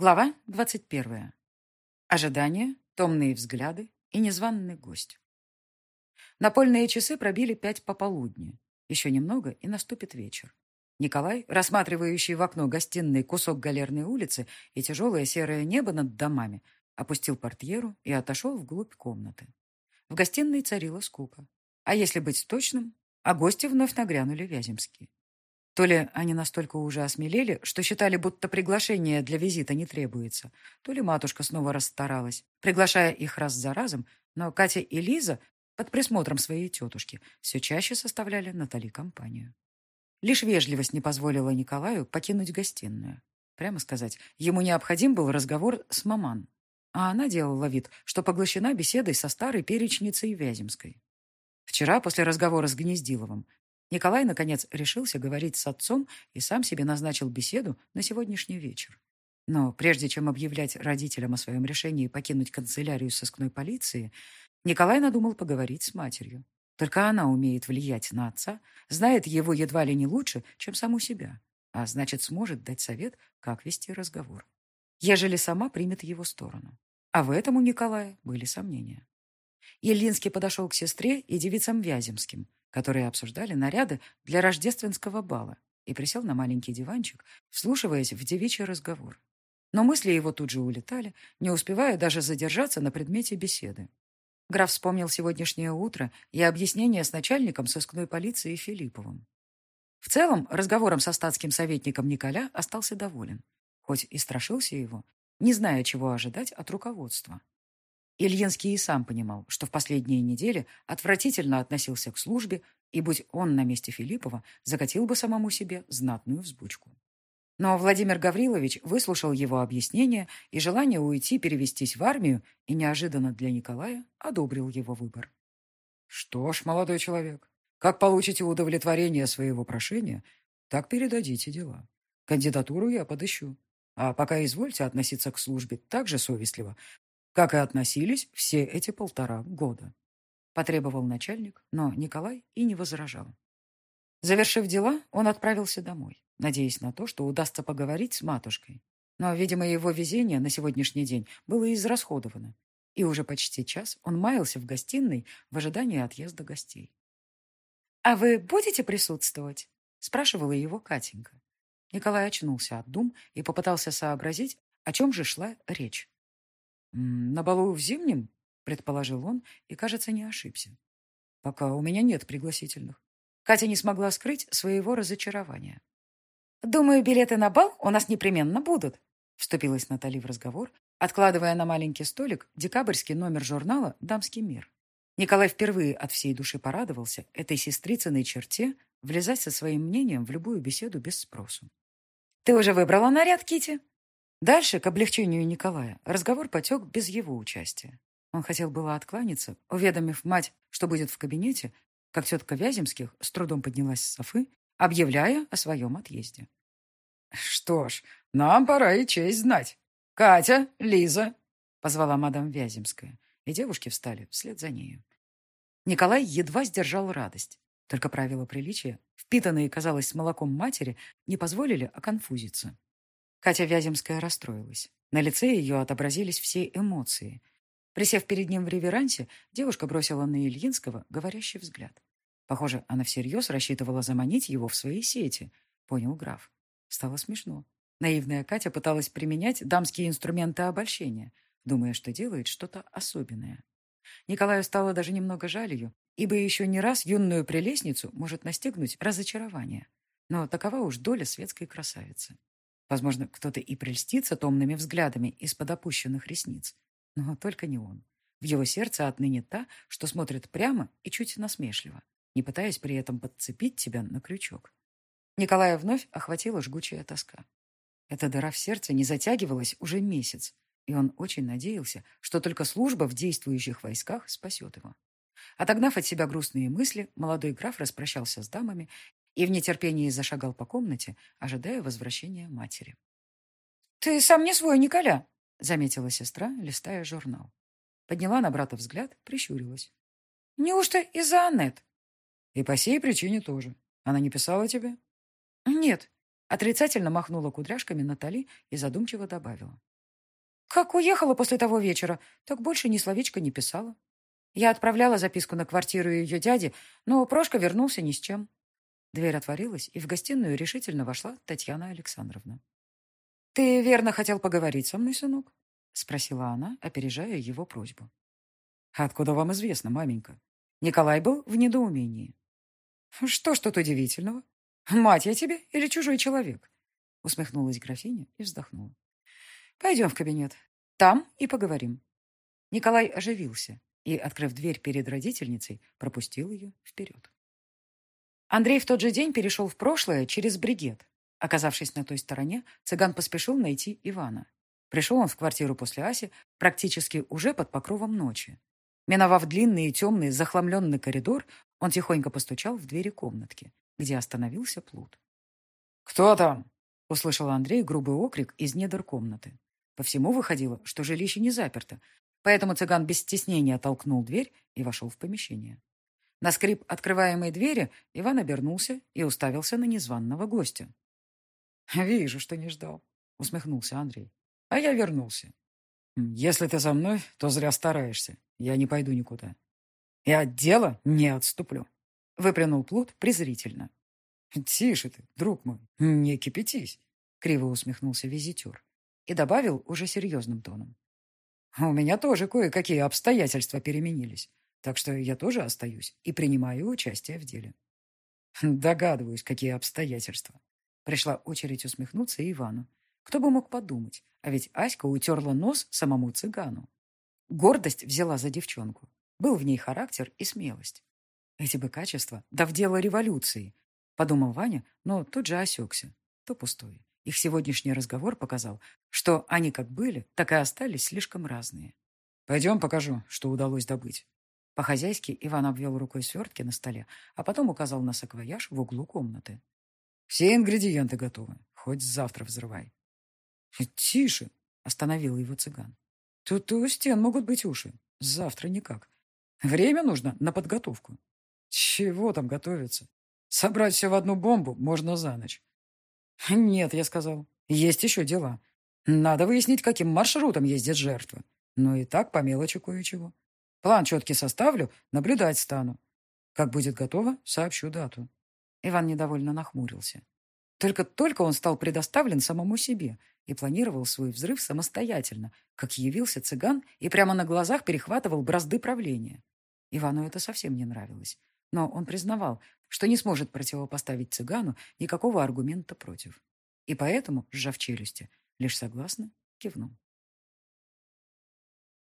Глава 21. Ожидание, томные взгляды и незваный гость. Напольные часы пробили пять пополудни. Еще немного, и наступит вечер. Николай, рассматривающий в окно гостиной кусок галерной улицы и тяжелое серое небо над домами, опустил портьеру и отошел вглубь комнаты. В гостиной царила скука. А если быть точным, а гости вновь нагрянули Вяземские. То ли они настолько уже осмелели, что считали, будто приглашение для визита не требуется, то ли матушка снова расстаралась, приглашая их раз за разом, но Катя и Лиза под присмотром своей тетушки все чаще составляли Натали компанию. Лишь вежливость не позволила Николаю покинуть гостиную. Прямо сказать, ему необходим был разговор с маман, а она делала вид, что поглощена беседой со старой перечницей Вяземской. Вчера, после разговора с Гнездиловым, Николай, наконец, решился говорить с отцом и сам себе назначил беседу на сегодняшний вечер. Но прежде чем объявлять родителям о своем решении покинуть канцелярию сыскной полиции, Николай надумал поговорить с матерью. Только она умеет влиять на отца, знает его едва ли не лучше, чем саму себя, а значит, сможет дать совет, как вести разговор. Ежели сама примет его сторону. А в этом у Николая были сомнения. Ельинский подошел к сестре и девицам Вяземским, которые обсуждали наряды для рождественского бала, и присел на маленький диванчик, вслушиваясь в девичий разговор. Но мысли его тут же улетали, не успевая даже задержаться на предмете беседы. Граф вспомнил сегодняшнее утро и объяснение с начальником сыскной полиции Филипповым. В целом, разговором со статским советником Николя остался доволен, хоть и страшился его, не зная, чего ожидать от руководства. Ильинский и сам понимал, что в последние недели отвратительно относился к службе, и, будь он на месте Филиппова, закатил бы самому себе знатную взбучку. Но Владимир Гаврилович выслушал его объяснение и желание уйти перевестись в армию, и неожиданно для Николая одобрил его выбор. «Что ж, молодой человек, как получите удовлетворение своего прошения, так передадите дела. Кандидатуру я подыщу. А пока извольте относиться к службе так же совестливо, как и относились все эти полтора года. Потребовал начальник, но Николай и не возражал. Завершив дела, он отправился домой, надеясь на то, что удастся поговорить с матушкой. Но, видимо, его везение на сегодняшний день было израсходовано, и уже почти час он маялся в гостиной в ожидании отъезда гостей. «А вы будете присутствовать?» — спрашивала его Катенька. Николай очнулся от дум и попытался сообразить, о чем же шла речь. «На балу в зимнем?» — предположил он и, кажется, не ошибся. «Пока у меня нет пригласительных». Катя не смогла скрыть своего разочарования. «Думаю, билеты на бал у нас непременно будут», — вступилась Натали в разговор, откладывая на маленький столик декабрьский номер журнала «Дамский мир». Николай впервые от всей души порадовался этой сестрицыной черте влезать со своим мнением в любую беседу без спросу. «Ты уже выбрала наряд, Кити? Дальше, к облегчению Николая, разговор потек без его участия. Он хотел было откланяться, уведомив мать, что будет в кабинете, как тетка Вяземских с трудом поднялась с софы, объявляя о своем отъезде. «Что ж, нам пора и честь знать. Катя, Лиза!» — позвала мадам Вяземская, и девушки встали вслед за нею. Николай едва сдержал радость. Только правила приличия, впитанные, казалось, молоком матери, не позволили оконфузиться. Катя Вяземская расстроилась. На лице ее отобразились все эмоции. Присев перед ним в реверансе, девушка бросила на Ильинского говорящий взгляд. Похоже, она всерьез рассчитывала заманить его в свои сети, понял граф. Стало смешно. Наивная Катя пыталась применять дамские инструменты обольщения, думая, что делает что-то особенное. Николаю стало даже немного жаль ее, ибо еще не раз юную прелестницу может настигнуть разочарование. Но такова уж доля светской красавицы. Возможно, кто-то и прельстится томными взглядами из-под опущенных ресниц. Но только не он. В его сердце отныне та, что смотрит прямо и чуть насмешливо, не пытаясь при этом подцепить тебя на крючок. Николая вновь охватила жгучая тоска. Эта дыра в сердце не затягивалась уже месяц, и он очень надеялся, что только служба в действующих войсках спасет его. Отогнав от себя грустные мысли, молодой граф распрощался с дамами и в нетерпении зашагал по комнате, ожидая возвращения матери. «Ты сам не свой, Николя!» — заметила сестра, листая журнал. Подняла на брата взгляд, прищурилась. «Неужто из-за Аннет?» «И по сей причине тоже. Она не писала тебе?» «Нет». Отрицательно махнула кудряшками Натали и задумчиво добавила. Как уехала после того вечера, так больше ни словечко не писала. Я отправляла записку на квартиру ее дяди, но Прошка вернулся ни с чем. Дверь отворилась, и в гостиную решительно вошла Татьяна Александровна. «Ты верно хотел поговорить со мной, сынок?» — спросила она, опережая его просьбу. «Откуда вам известно, маменька?» Николай был в недоумении. «Что ж тут удивительного? Мать я тебе или чужой человек?» Усмехнулась графиня и вздохнула. «Пойдем в кабинет. Там и поговорим». Николай оживился и, открыв дверь перед родительницей, пропустил ее вперед. Андрей в тот же день перешел в прошлое через бригет. Оказавшись на той стороне, цыган поспешил найти Ивана. Пришел он в квартиру после Аси практически уже под покровом ночи. Миновав длинный и темный захламленный коридор, он тихонько постучал в двери комнатки, где остановился плут. «Кто там?» — услышал Андрей грубый окрик из недр комнаты. По всему выходило, что жилище не заперто, поэтому цыган без стеснения толкнул дверь и вошел в помещение. На скрип открываемой двери Иван обернулся и уставился на незваного гостя. «Вижу, что не ждал», — усмехнулся Андрей. «А я вернулся. Если ты за мной, то зря стараешься. Я не пойду никуда. И от дела не отступлю», — выплюнул Плут презрительно. «Тише ты, друг мой, не кипятись», — криво усмехнулся визитер и добавил уже серьезным тоном. «У меня тоже кое-какие обстоятельства переменились. Так что я тоже остаюсь и принимаю участие в деле. Догадываюсь, какие обстоятельства. Пришла очередь усмехнуться Ивану. Кто бы мог подумать, а ведь Аська утерла нос самому цыгану. Гордость взяла за девчонку. Был в ней характер и смелость. Эти бы качества, да в дело революции, подумал Ваня, но тут же осекся. То пустое. Их сегодняшний разговор показал, что они как были, так и остались слишком разные. Пойдем покажу, что удалось добыть. По-хозяйски Иван обвел рукой свертки на столе, а потом указал на саквояж в углу комнаты. «Все ингредиенты готовы. Хоть завтра взрывай». «Тише!» — остановил его цыган. «Тут у стен могут быть уши. Завтра никак. Время нужно на подготовку. Чего там готовиться? Собрать все в одну бомбу можно за ночь». «Нет», — я сказал. «Есть еще дела. Надо выяснить, каким маршрутом ездит жертва. Но и так по мелочи кое-чего. План четкий составлю, наблюдать стану. Как будет готово, сообщу дату. Иван недовольно нахмурился. Только-только он стал предоставлен самому себе и планировал свой взрыв самостоятельно, как явился цыган и прямо на глазах перехватывал бразды правления. Ивану это совсем не нравилось, но он признавал, что не сможет противопоставить цыгану никакого аргумента против. И поэтому, сжав челюсти, лишь согласно кивнул.